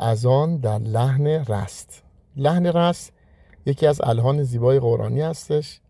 اذان در لحن رست. لحن رست یکی از الهان زیبای قرآنی هستش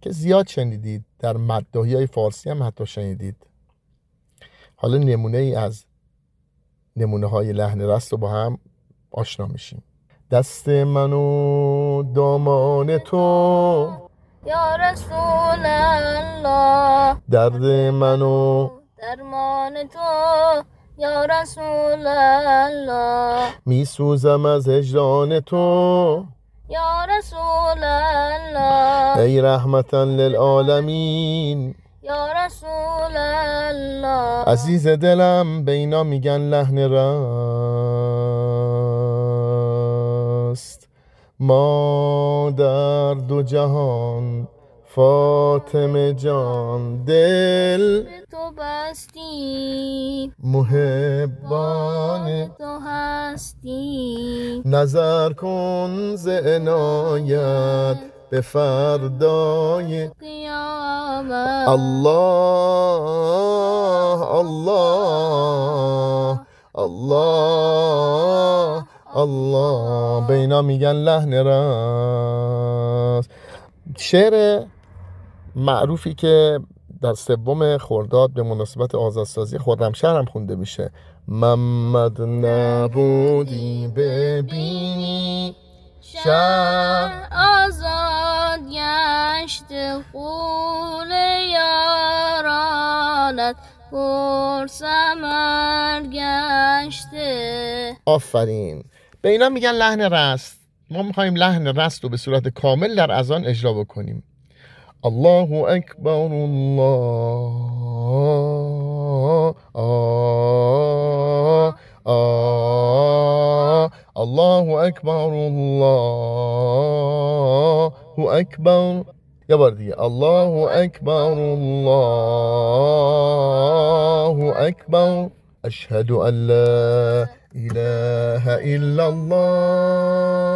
که زیاد شنیدید. در مدداهی های فارسی هم حتی شنیدید. حالا نمونه ای از نمونه های لحن رست رو با هم آشنا میشیم. دست من و دامان تو. یا رسول الله. درد من و درمان تو. یا رسول الله میسوزم از هجران تو. یا رسول الله ای رحمتا للعالمین. یا رسول الله عزیز دلم به اینا میگن لحن راست. ما در دو جهان فاطمه جان دل بستی محبان تو هستی نظر کن ز عنایت به فردای قیامت. الله الله الله الله. به اینا میگن لحن راست. شعر معروفی که در سوم خرداد به مناسبت آزادسازی خرمشهر هم خونده میشه. محمد نبودی ببینی شهر آزاد گشت خون یارانت. پر سمر گشته. آفرین. به اینا میگن لحن رست. ما می‌خوایم لحن رست رو به صورت کامل در اذان اجرا بکنیم. الله أكبر الله. الله أكبر الله أكبر. يا بردية الله أكبر الله أكبر. أشهد أن لا إله إلا الله.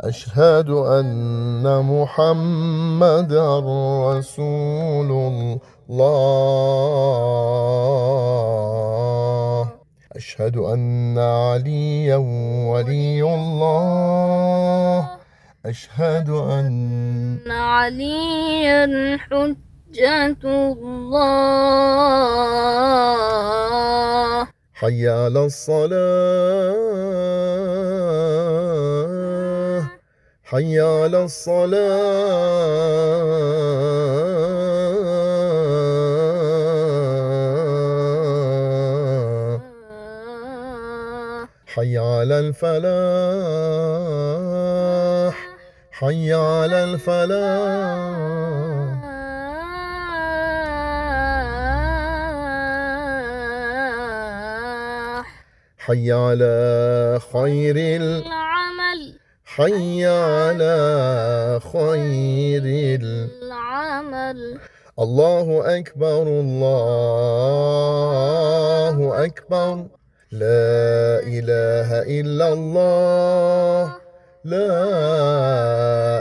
أشهد أن محمد رسول الله. أشهد أن عليا ولي الله. أشهد أن علي حجة الله. حي على الصلاة. حي على الصلاة. حي على الفلاح. حي على الفلاح. حي على خير ال... حي على خير ال... العمل. الله أكبر الله أكبر. لا إله إلا الله. لا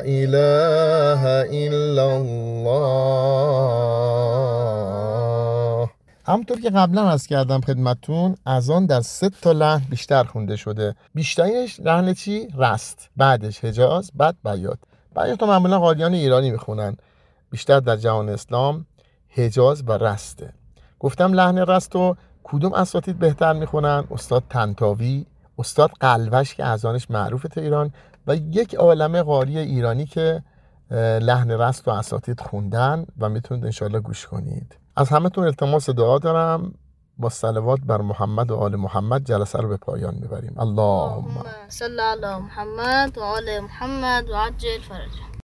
إله همطور که قبلا از کردم خدمتون از آن در سه تا لحن بیشتر خونده شده. بیشترش لحن چی؟ رست. بعدش حجاز بعد بیات. بیات رو معمولا قالیان ایرانی می‌خونن. بیشتر در جهان اسلام حجاز و رسته. گفتم لحن رست رو کدوم اساتید بهتر می‌خونن؟ استاد تنتاوی استاد قلوش که اذانش معروفه تو ایران و یک عالم قاری ایرانی که لحن رست و اساتید خوندن و می‌تونید انشالله گوش کنید. از همتون التماس دعا دارم. با صلوات بر محمد و آل محمد جلسه رو به پایان می‌بریم. اللهم صل على محمد و آل محمد و عجل فرجه.